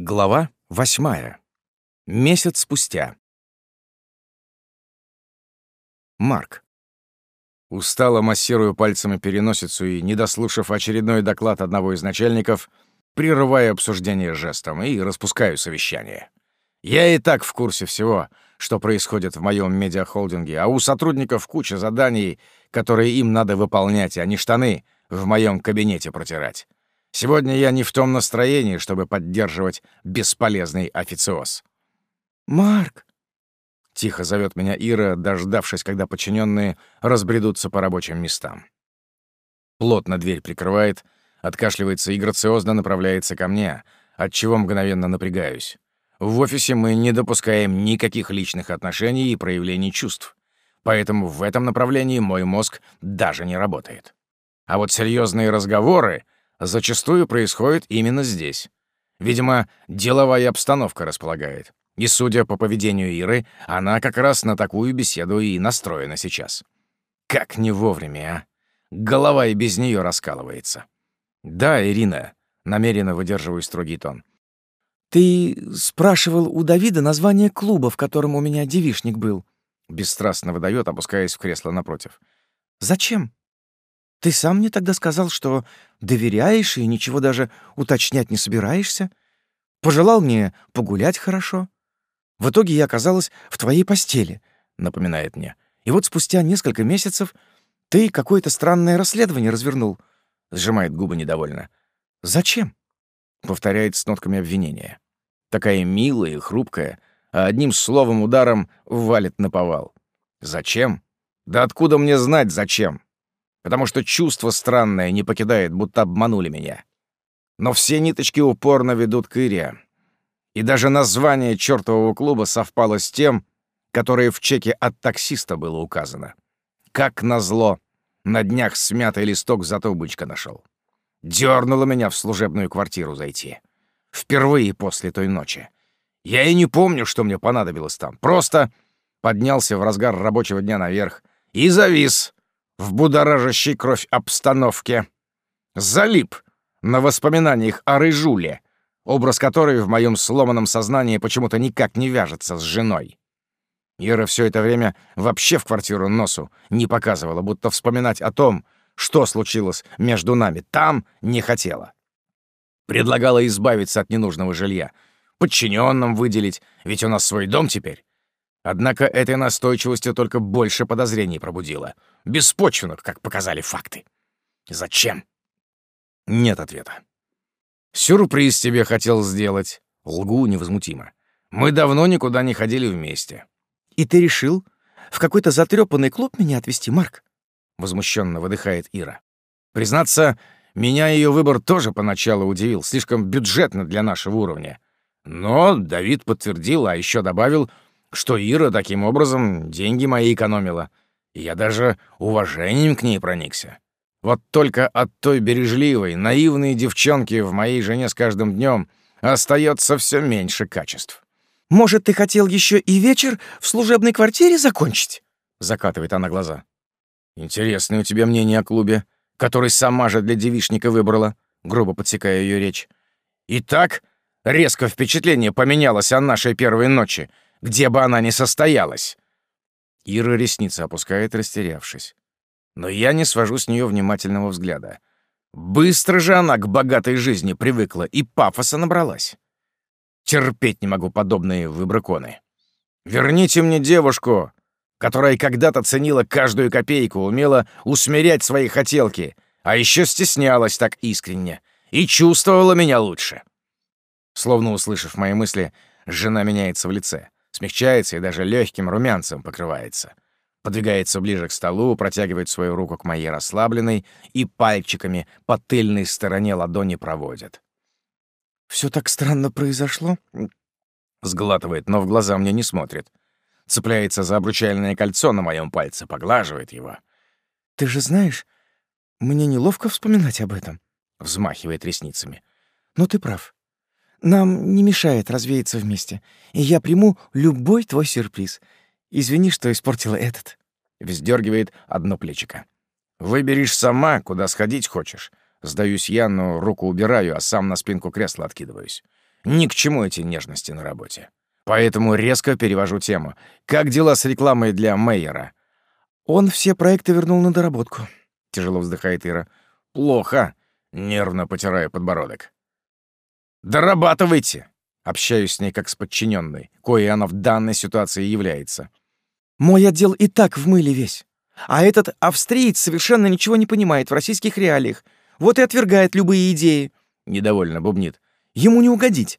Глава восьмая. Месяц спустя. Марк. Устало массирую пальцами переносицу и, не дослушав очередной доклад одного из начальников, прерываю обсуждение жестом и распускаю совещание. Я и так в курсе всего, что происходит в моем медиахолдинге, а у сотрудников куча заданий, которые им надо выполнять, а не штаны в моем кабинете протирать. Сегодня я не в том настроении, чтобы поддерживать бесполезный официоз. «Марк!» — тихо зовет меня Ира, дождавшись, когда подчиненные разбредутся по рабочим местам. Плотно дверь прикрывает, откашливается и грациозно направляется ко мне, от чего мгновенно напрягаюсь. В офисе мы не допускаем никаких личных отношений и проявлений чувств, поэтому в этом направлении мой мозг даже не работает. А вот серьезные разговоры зачастую происходит именно здесь. Видимо, деловая обстановка располагает. И, судя по поведению Иры, она как раз на такую беседу и настроена сейчас. Как не вовремя, а? Голова и без нее раскалывается. «Да, Ирина», — намеренно выдерживаю строгий тон. «Ты спрашивал у Давида название клуба, в котором у меня девишник был?» Бесстрастно выдает, опускаясь в кресло напротив. «Зачем?» Ты сам мне тогда сказал, что доверяешь и ничего даже уточнять не собираешься. Пожелал мне погулять хорошо. В итоге я оказалась в твоей постели, напоминает мне. И вот спустя несколько месяцев ты какое-то странное расследование развернул. Сжимает губы недовольно. Зачем? Повторяет с нотками обвинения. Такая милая и хрупкая, а одним словом ударом валит на повал. Зачем? Да откуда мне знать, зачем? Потому что чувство странное не покидает, будто обманули меня. Но все ниточки упорно ведут к Ире. И даже название чертового клуба совпало с тем, которое в чеке от таксиста было указано. Как назло, на днях смятый листок зато бычка нашел. Дёрнуло меня в служебную квартиру зайти. Впервые после той ночи. Я и не помню, что мне понадобилось там. Просто поднялся в разгар рабочего дня наверх и завис, в будоражащей кровь обстановке. Залип на воспоминаниях о Рыжуле, образ которой в моем сломанном сознании почему-то никак не вяжется с женой. Ира все это время вообще в квартиру носу не показывала, будто вспоминать о том, что случилось между нами, там не хотела. Предлагала избавиться от ненужного жилья, подчиненным выделить, ведь у нас свой дом теперь. Однако этой настойчивостью только больше подозрений пробудила. Беспочвенных, как показали факты. Зачем? Нет ответа. Сюрприз тебе хотел сделать. Лгу невозмутимо. Мы давно никуда не ходили вместе. И ты решил в какой-то затрепанный клуб меня отвезти, Марк? Возмущенно выдыхает Ира. Признаться, меня ее выбор тоже поначалу удивил, слишком бюджетно для нашего уровня. Но Давид подтвердил, а еще добавил, что Ира таким образом деньги мои экономила. И я даже уважением к ней проникся. Вот только от той бережливой, наивной девчонки в моей жене с каждым днем остается все меньше качеств. «Может, ты хотел еще и вечер в служебной квартире закончить?» — закатывает она глаза. «Интересное у тебя мнение о клубе, который сама же для девишника выбрала», — грубо подсекая ее речь. «И так резко впечатление поменялось о нашей первой ночи, где бы она ни состоялась. Ира ресницы опускает, растерявшись. Но я не свожу с нее внимательного взгляда. Быстро же она к богатой жизни привыкла и пафоса набралась. Терпеть не могу подобные выбрыконы. Верните мне девушку, которая когда-то ценила каждую копейку, умела усмирять свои хотелки, а еще стеснялась так искренне и чувствовала меня лучше. Словно услышав мои мысли, жена меняется в лице смягчается и даже легким румянцем покрывается. Подвигается ближе к столу, протягивает свою руку к моей расслабленной и пальчиками по тыльной стороне ладони проводит. Все так странно произошло?» Сглатывает, но в глаза мне не смотрит. Цепляется за обручальное кольцо на моем пальце, поглаживает его. «Ты же знаешь, мне неловко вспоминать об этом», — взмахивает ресницами. «Но ты прав. Нам не мешает развеяться вместе, и я приму любой твой сюрприз. Извини, что испортила этот». Вздергивает одно плечико. «Выберешь сама, куда сходить хочешь». Сдаюсь я, но руку убираю, а сам на спинку кресла откидываюсь. Ни к чему эти нежности на работе. Поэтому резко перевожу тему. Как дела с рекламой для Мейера? Он все проекты вернул на доработку. Тяжело вздыхает Ира. Плохо. Нервно потирая подбородок. Дорабатывайте. Общаюсь с ней как с подчиненной, коей она в данной ситуации является. Мой отдел и так в мыле весь. А этот австриец совершенно ничего не понимает в российских реалиях. Вот и отвергает любые идеи. Недовольно бубнит. Ему не угодить.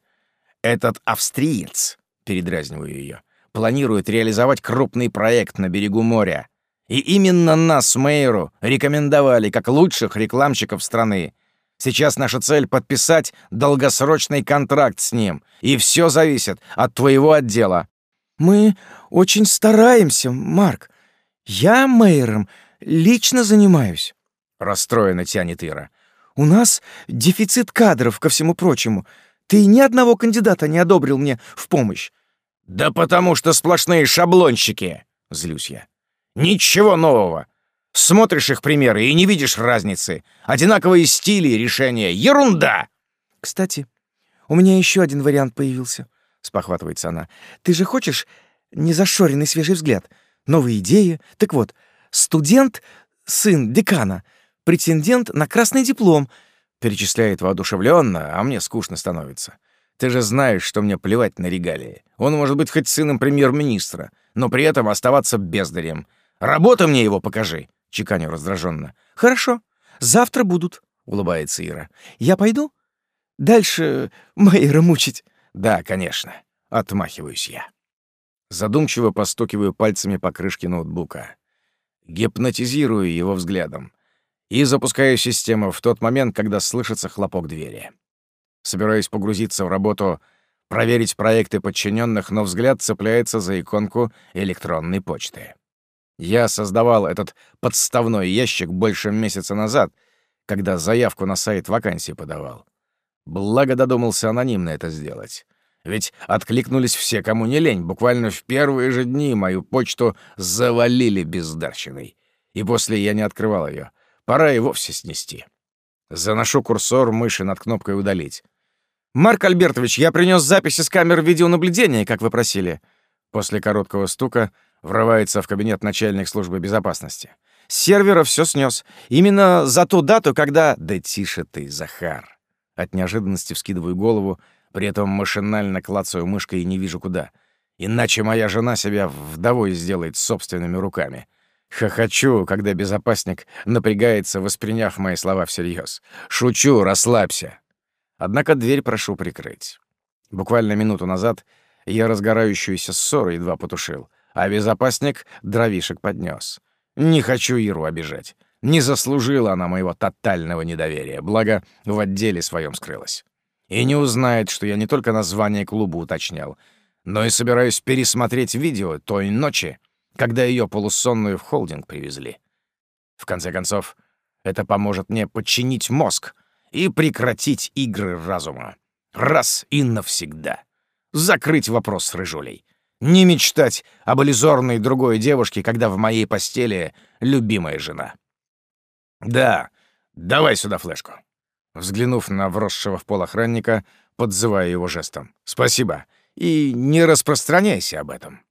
Этот австриец, передразниваю ее, планирует реализовать крупный проект на берегу моря. И именно нас, Мейеру, рекомендовали как лучших рекламщиков страны. Сейчас наша цель — подписать долгосрочный контракт с ним, и все зависит от твоего отдела. Мы очень стараемся, Марк. Я мэром лично занимаюсь. Расстроенно тянет Ира. У нас дефицит кадров, ко всему прочему. Ты ни одного кандидата не одобрил мне в помощь. Да потому что сплошные шаблонщики, злюсь я. Ничего нового. Смотришь их примеры и не видишь разницы. Одинаковые стили и решения. Ерунда! Кстати, у меня еще один вариант появился, спохватывается она. Ты же хочешь незашоренный свежий взгляд, новые идеи? Так вот, студент, сын декана, претендент на красный диплом, перечисляет воодушевленно, а мне скучно становится. Ты же знаешь, что мне плевать на регалии. Он может быть хоть сыном премьер-министра, но при этом оставаться бездарем. Работу мне его покажи, чеканю раздраженно. Хорошо, завтра будут, улыбается Ира. Я пойду? Дальше Майера мучить. Да, конечно. Отмахиваюсь я. Задумчиво постукиваю пальцами по крышке ноутбука. Гипнотизирую его взглядом. И запускаю систему в тот момент, когда слышится хлопок двери. Собираюсь погрузиться в работу, проверить проекты подчиненных, но взгляд цепляется за иконку электронной почты. Я создавал этот подставной ящик больше месяца назад, когда заявку на сайт вакансий подавал. Благо додумался анонимно это сделать. Ведь откликнулись все, кому не лень. Буквально в первые же дни мою почту завалили бездарщиной. И после я не открывал ее. Пора и вовсе снести. Заношу курсор мыши над кнопкой «Удалить». «Марк Альбертович, я принес записи с камер видеонаблюдения, как вы просили». После короткого стука Врывается в кабинет начальник службы безопасности. С сервера все снес. Именно за ту дату, когда... Да тише ты, Захар. От неожиданности вскидываю голову, при этом машинально клацаю мышкой и не вижу куда. Иначе моя жена себя вдовой сделает собственными руками. Хохочу, когда безопасник напрягается, восприняв мои слова всерьез. Шучу, расслабься. Однако дверь прошу прикрыть. Буквально минуту назад я разгорающуюся ссору едва потушил — а безопасник дровишек поднес. Не хочу Иру обижать. Не заслужила она моего тотального недоверия, благо в отделе своем скрылась. И не узнает, что я не только название клуба уточнял, но и собираюсь пересмотреть видео той ночи, когда ее полусонную в холдинг привезли. В конце концов, это поможет мне подчинить мозг и прекратить игры разума. Раз и навсегда. Закрыть вопрос с Рыжулей. Не мечтать об иллюзорной другой девушке, когда в моей постели любимая жена. Да, давай сюда флешку. Взглянув на вросшего в пол охранника, подзываю его жестом. Спасибо. И не распространяйся об этом.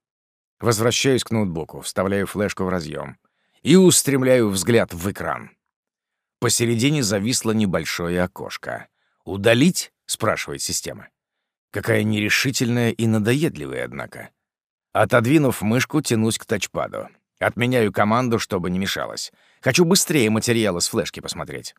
Возвращаюсь к ноутбуку, вставляю флешку в разъем и устремляю взгляд в экран. Посередине зависло небольшое окошко. «Удалить?» — спрашивает система. Какая нерешительная и надоедливая, однако. Отодвинув мышку, тянусь к тачпаду. Отменяю команду, чтобы не мешалось. Хочу быстрее материалы с флешки посмотреть.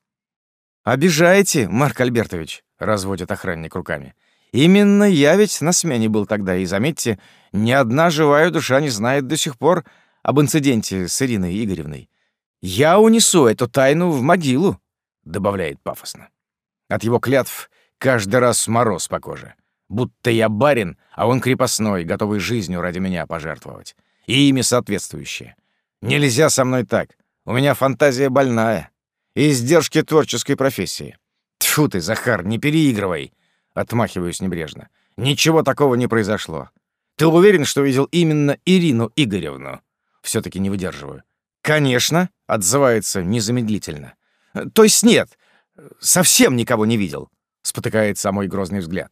«Обижаете, Марк Альбертович», — разводит охранник руками. «Именно я ведь на смене был тогда, и, заметьте, ни одна живая душа не знает до сих пор об инциденте с Ириной Игоревной. Я унесу эту тайну в могилу», — добавляет пафосно. От его клятв каждый раз мороз по коже будто я барин, а он крепостной, готовый жизнью ради меня пожертвовать. И ими соответствующие. Нельзя со мной так. У меня фантазия больная. И издержки творческой профессии. Тьфу ты, Захар, не переигрывай. Отмахиваюсь небрежно. Ничего такого не произошло. Ты уверен, что видел именно Ирину Игоревну? все таки не выдерживаю. Конечно, отзывается незамедлительно. То есть нет, совсем никого не видел. Спотыкается мой грозный взгляд.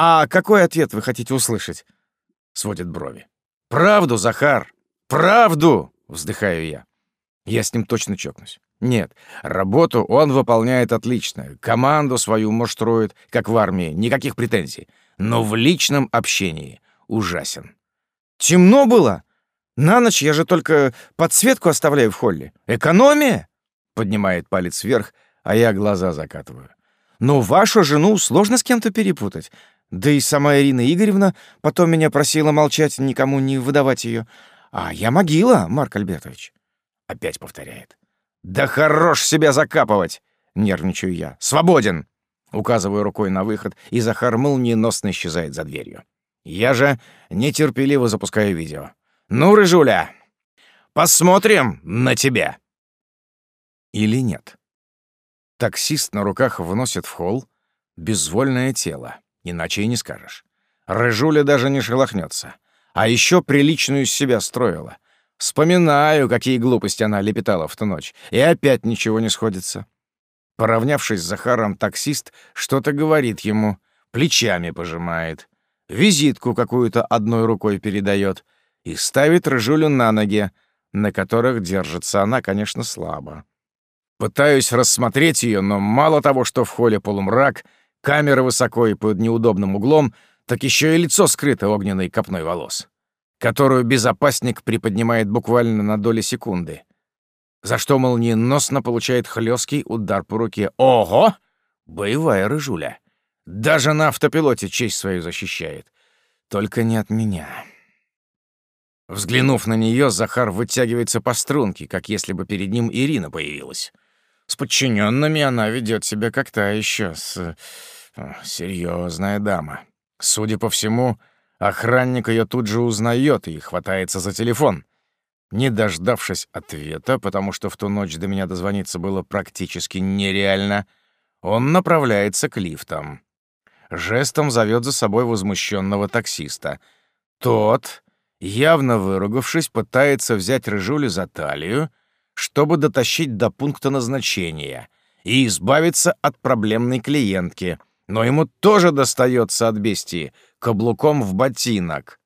«А какой ответ вы хотите услышать?» — сводит брови. «Правду, Захар! Правду!» — вздыхаю я. Я с ним точно чокнусь. Нет, работу он выполняет отлично. Команду свою муштрует, как в армии, никаких претензий. Но в личном общении ужасен. «Темно было? На ночь я же только подсветку оставляю в холле. Экономия?» Поднимает палец вверх, а я глаза закатываю. «Но вашу жену сложно с кем-то перепутать. Да и сама Ирина Игоревна потом меня просила молчать, никому не выдавать ее. А я могила, Марк Альбертович». Опять повторяет. «Да хорош себя закапывать!» — нервничаю я. «Свободен!» Указываю рукой на выход, и Захар молниеносно исчезает за дверью. Я же нетерпеливо запускаю видео. «Ну, Рыжуля, посмотрим на тебя!» Или нет? Таксист на руках вносит в холл безвольное тело, иначе и не скажешь. Рыжуля даже не шелохнется. А еще приличную из себя строила — Вспоминаю, какие глупости она лепетала в ту ночь, и опять ничего не сходится. Поравнявшись с Захаром, таксист что-то говорит ему, плечами пожимает, визитку какую-то одной рукой передает и ставит Рыжулю на ноги, на которых держится она, конечно, слабо. Пытаюсь рассмотреть ее, но мало того, что в холле полумрак, камера высоко и под неудобным углом, так еще и лицо скрыто огненной копной волос которую безопасник приподнимает буквально на доли секунды, за что молниеносно получает хлесткий удар по руке. Ого! Боевая рыжуля. Даже на автопилоте честь свою защищает. Только не от меня. Взглянув на нее, Захар вытягивается по струнке, как если бы перед ним Ирина появилась. С подчиненными она ведет себя как та еще, с... серьезная дама. Судя по всему, Охранник ее тут же узнает и хватается за телефон. Не дождавшись ответа, потому что в ту ночь до меня дозвониться было практически нереально, он направляется к лифтам. Жестом зовет за собой возмущенного таксиста. Тот, явно выругавшись, пытается взять Рыжулю за талию, чтобы дотащить до пункта назначения и избавиться от проблемной клиентки, но ему тоже достается от бестии — каблуком в ботинок.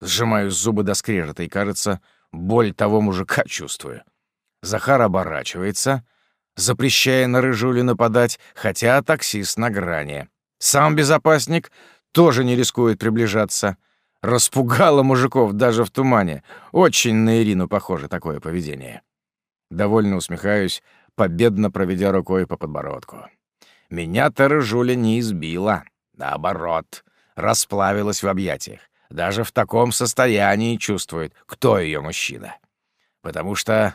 Сжимаю зубы до скрежета и, кажется, боль того мужика чувствую. Захар оборачивается, запрещая на Рыжуле нападать, хотя таксист на грани. Сам безопасник тоже не рискует приближаться. Распугало мужиков даже в тумане. Очень на Ирину похоже такое поведение. Довольно усмехаюсь, победно проведя рукой по подбородку. Меня-то Рыжуля не избила. Наоборот, расплавилась в объятиях. Даже в таком состоянии чувствует, кто ее мужчина. Потому что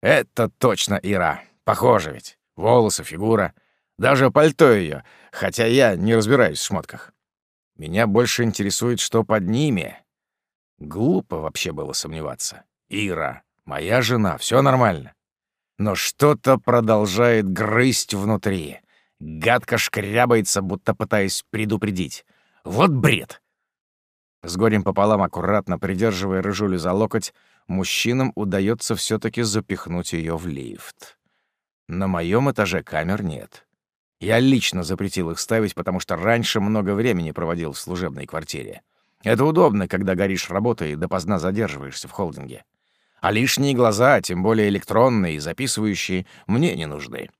это точно Ира. Похоже ведь. Волосы, фигура. Даже пальто ее, хотя я не разбираюсь в шмотках. Меня больше интересует, что под ними. Глупо вообще было сомневаться. Ира, моя жена, все нормально. Но что-то продолжает грызть внутри. Гадко шкрябается, будто пытаясь предупредить. Вот бред!» С горем пополам, аккуратно придерживая рыжулю за локоть, мужчинам удается все таки запихнуть ее в лифт. На моем этаже камер нет. Я лично запретил их ставить, потому что раньше много времени проводил в служебной квартире. Это удобно, когда горишь работой и допоздна задерживаешься в холдинге. А лишние глаза, тем более электронные и записывающие, мне не нужны.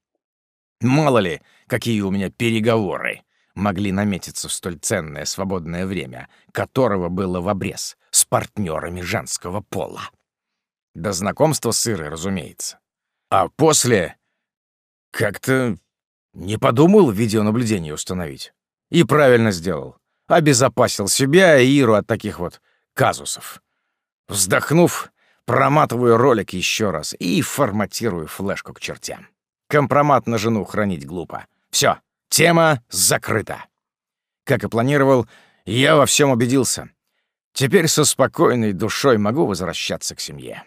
Мало ли, какие у меня переговоры могли наметиться в столь ценное свободное время, которого было в обрез, с партнерами женского пола. До знакомства с Ирой, разумеется. А после как-то не подумал видеонаблюдение установить. И правильно сделал. Обезопасил себя и Иру от таких вот казусов. Вздохнув, проматываю ролик еще раз и форматирую флешку к чертям. Компромат на жену хранить глупо. Все, Тема закрыта. Как и планировал, я во всем убедился. Теперь со спокойной душой могу возвращаться к семье.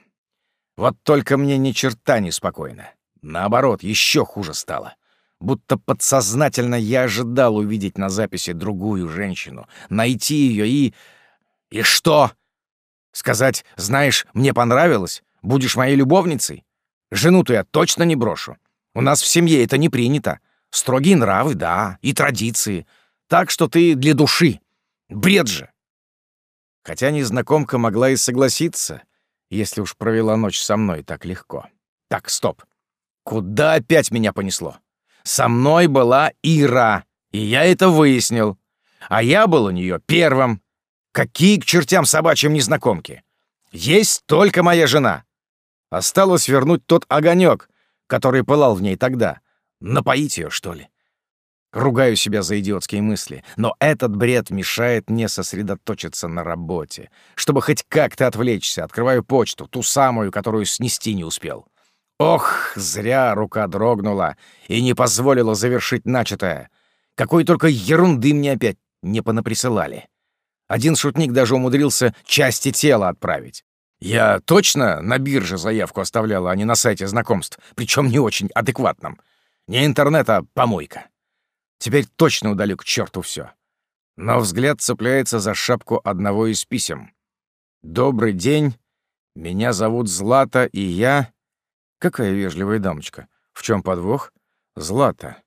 Вот только мне ни черта не спокойно. Наоборот, еще хуже стало. Будто подсознательно я ожидал увидеть на записи другую женщину, найти ее и... И что? Сказать, знаешь, мне понравилось, будешь моей любовницей? Жену-то я точно не брошу. У нас в семье это не принято. Строгие нравы, да, и традиции. Так что ты для души. Бред же. Хотя незнакомка могла и согласиться, если уж провела ночь со мной так легко. Так, стоп. Куда опять меня понесло? Со мной была Ира, и я это выяснил. А я был у нее первым. Какие к чертям собачьим незнакомки? Есть только моя жена. Осталось вернуть тот огонек, который пылал в ней тогда. Напоить ее, что ли? Ругаю себя за идиотские мысли, но этот бред мешает мне сосредоточиться на работе. Чтобы хоть как-то отвлечься, открываю почту, ту самую, которую снести не успел. Ох, зря рука дрогнула и не позволила завершить начатое. Какой только ерунды мне опять не понаприсылали. Один шутник даже умудрился части тела отправить. Я точно на бирже заявку оставляла, а не на сайте знакомств, причем не очень адекватном. Не интернет, а помойка. Теперь точно удалю к черту все. Но взгляд цепляется за шапку одного из писем. «Добрый день. Меня зовут Злата, и я...» Какая вежливая дамочка. В чем подвох? Злата.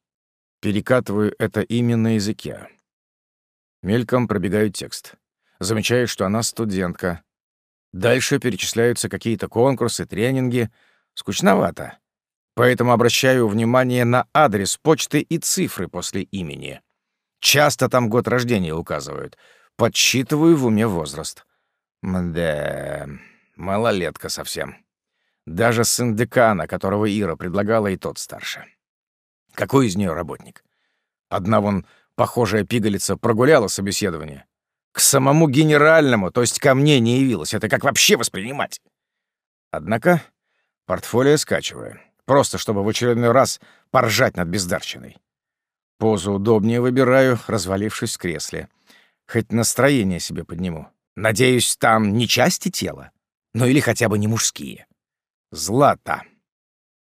Перекатываю это имя на языке. Мельком пробегаю текст. Замечаю, что она студентка. Дальше перечисляются какие-то конкурсы, тренинги. Скучновато. Поэтому обращаю внимание на адрес почты и цифры после имени. Часто там год рождения указывают. Подсчитываю в уме возраст. Да, малолетка совсем. Даже сын декана, которого Ира предлагала, и тот старше. Какой из нее работник? Одна вон похожая пигалица прогуляла собеседование. К самому генеральному, то есть ко мне, не явилась. Это как вообще воспринимать? Однако портфолио скачиваю. Просто чтобы в очередной раз поржать над бездарщиной. Позу удобнее выбираю, развалившись в кресле. Хоть настроение себе подниму. Надеюсь, там не части тела, но или хотя бы не мужские. Злата.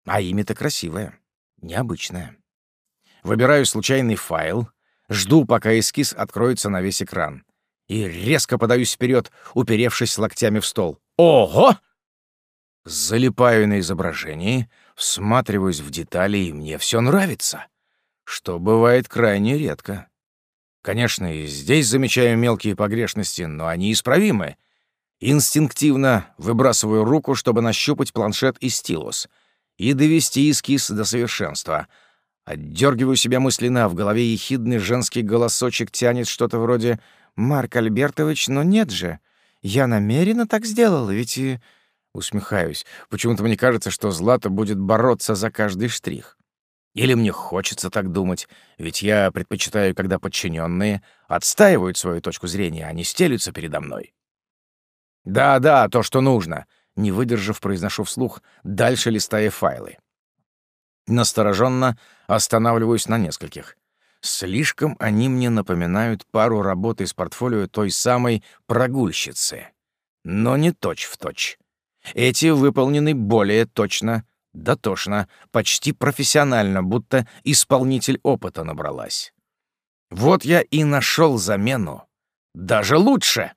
А имя-то красивое, необычное. Выбираю случайный файл, жду, пока эскиз откроется на весь экран. И резко подаюсь вперед, уперевшись локтями в стол. Ого! Залипаю на изображении, всматриваюсь в детали, и мне все нравится, что бывает крайне редко. Конечно, и здесь замечаю мелкие погрешности, но они исправимы. Инстинктивно выбрасываю руку, чтобы нащупать планшет и стилус и довести эскиз до совершенства. Отдергиваю себя мысленно, в голове ехидный женский голосочек тянет что-то вроде «Марк Альбертович, но нет же, я намеренно так сделал, ведь и...» Усмехаюсь. Почему-то мне кажется, что Злата будет бороться за каждый штрих. Или мне хочется так думать, ведь я предпочитаю, когда подчиненные отстаивают свою точку зрения, а не стелются передо мной. «Да-да, то, что нужно», — не выдержав, произношу вслух, дальше листая файлы. Настороженно останавливаюсь на нескольких. Слишком они мне напоминают пару работ из портфолио той самой прогульщицы. Но не точь-в-точь. Эти выполнены более точно, дотошно, почти профессионально, будто исполнитель опыта набралась. Вот я и нашел замену. Даже лучше.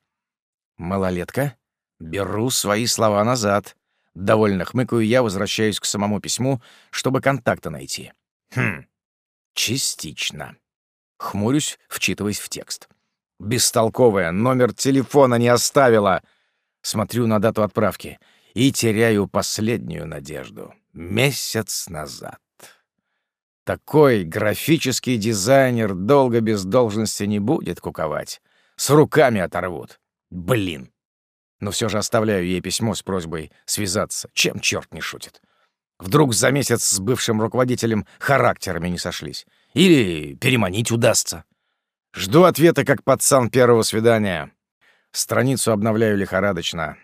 Малолетка, беру свои слова назад. Довольно хмыкаю я, возвращаюсь к самому письму, чтобы контакта найти. Хм, частично. Хмурюсь, вчитываясь в текст. Бестолковая, номер телефона не оставила. Смотрю на дату отправки — и теряю последнюю надежду. Месяц назад. Такой графический дизайнер долго без должности не будет куковать. С руками оторвут. Блин. Но все же оставляю ей письмо с просьбой связаться, чем черт не шутит. Вдруг за месяц с бывшим руководителем характерами не сошлись. Или переманить удастся. Жду ответа, как пацан первого свидания. Страницу обновляю лихорадочно.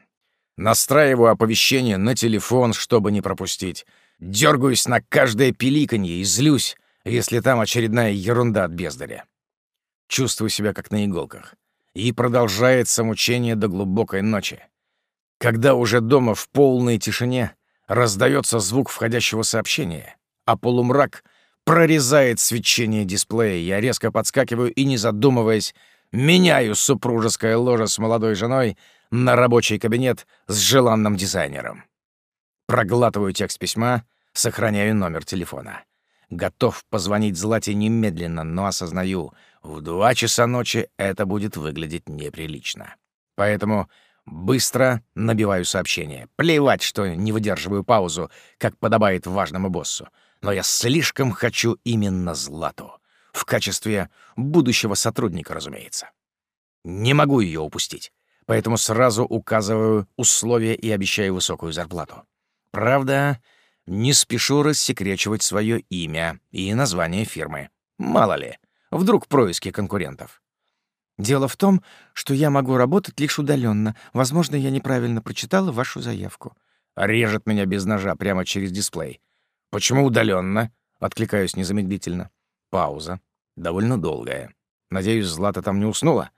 Настраиваю оповещение на телефон, чтобы не пропустить. Дергаюсь на каждое пиликанье и злюсь, если там очередная ерунда от бездаря. Чувствую себя как на иголках. И продолжается мучение до глубокой ночи. Когда уже дома в полной тишине раздается звук входящего сообщения, а полумрак прорезает свечение дисплея, я резко подскакиваю и, не задумываясь, меняю супружеское ложе с молодой женой на рабочий кабинет с желанным дизайнером. Проглатываю текст письма, сохраняю номер телефона. Готов позвонить Злате немедленно, но осознаю, В два часа ночи это будет выглядеть неприлично. Поэтому быстро набиваю сообщение. Плевать, что не выдерживаю паузу, как подобает важному боссу. Но я слишком хочу именно Злату. В качестве будущего сотрудника, разумеется. Не могу ее упустить, поэтому сразу указываю условия и обещаю высокую зарплату. Правда, не спешу рассекречивать свое имя и название фирмы. Мало ли, вдруг происки конкурентов. Дело в том, что я могу работать лишь удаленно. Возможно, я неправильно прочитала вашу заявку. Режет меня без ножа прямо через дисплей. Почему удаленно? Откликаюсь незамедлительно. Пауза. Довольно долгая. Надеюсь, Злата там не уснула?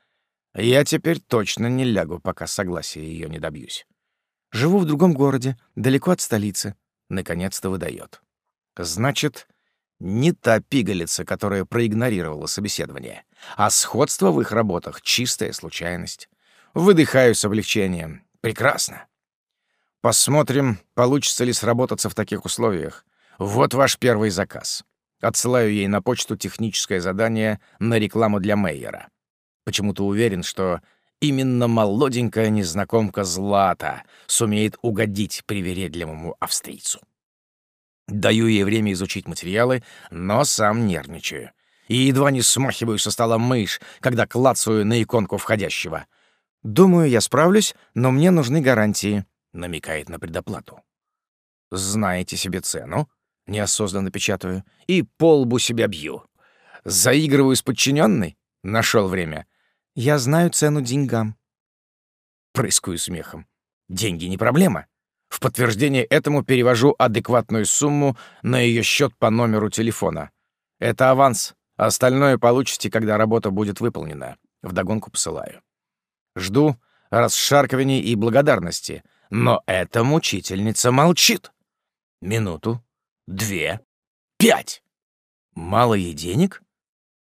Я теперь точно не лягу, пока согласия ее не добьюсь. Живу в другом городе, далеко от столицы. Наконец-то выдает. Значит, не та пигалица, которая проигнорировала собеседование, а сходство в их работах — чистая случайность. Выдыхаю с облегчением. Прекрасно. Посмотрим, получится ли сработаться в таких условиях. Вот ваш первый заказ. Отсылаю ей на почту техническое задание на рекламу для Мейера. Почему-то уверен, что именно молоденькая незнакомка Злата сумеет угодить привередливому австрийцу. Даю ей время изучить материалы, но сам нервничаю. И едва не смахиваю со стола мышь, когда клацаю на иконку входящего. «Думаю, я справлюсь, но мне нужны гарантии», — намекает на предоплату. «Знаете себе цену?» — неосознанно печатаю. «И полбу себя бью. Заигрываю с подчиненной? Нашел время. Я знаю цену деньгам. Прыскаю смехом. Деньги не проблема. В подтверждение этому перевожу адекватную сумму на ее счет по номеру телефона. Это аванс. Остальное получите, когда работа будет выполнена. Вдогонку посылаю. Жду расшаркиваний и благодарности. Но эта мучительница молчит. Минуту, две, пять. Мало ей денег?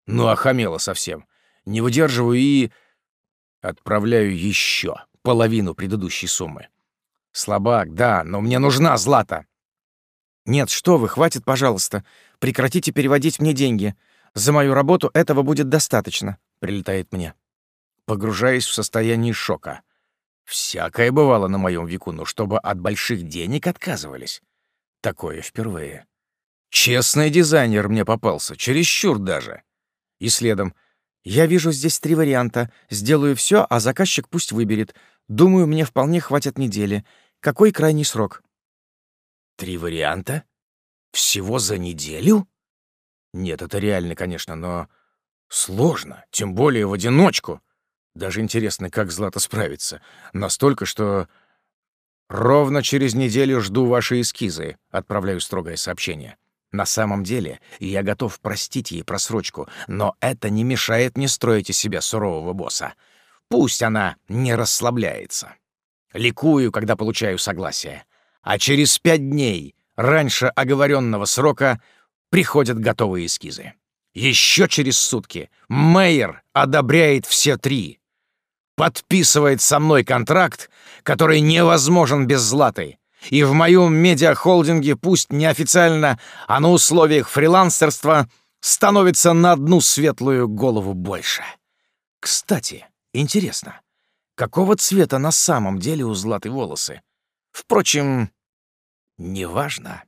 Ну, охамела совсем не выдерживаю и... Отправляю еще половину предыдущей суммы. Слабак, да, но мне нужна Злата. Нет, что вы, хватит, пожалуйста. Прекратите переводить мне деньги. За мою работу этого будет достаточно, прилетает мне. Погружаясь в состояние шока. Всякое бывало на моем веку, но чтобы от больших денег отказывались. Такое впервые. Честный дизайнер мне попался, чересчур даже. И следом — я вижу здесь три варианта. Сделаю все, а заказчик пусть выберет. Думаю, мне вполне хватит недели. Какой крайний срок? Три варианта? Всего за неделю? Нет, это реально, конечно, но сложно, тем более в одиночку. Даже интересно, как Злата справится. Настолько, что ровно через неделю жду ваши эскизы, отправляю строгое сообщение. На самом деле, я готов простить ей просрочку, но это не мешает мне строить из себя сурового босса. Пусть она не расслабляется. Ликую, когда получаю согласие. А через пять дней, раньше оговоренного срока, приходят готовые эскизы. Еще через сутки Мейер одобряет все три. Подписывает со мной контракт, который невозможен без Златы, и в моем медиахолдинге, пусть неофициально, а на условиях фрилансерства, становится на одну светлую голову больше. Кстати, интересно, какого цвета на самом деле у Златы волосы? Впрочем, неважно.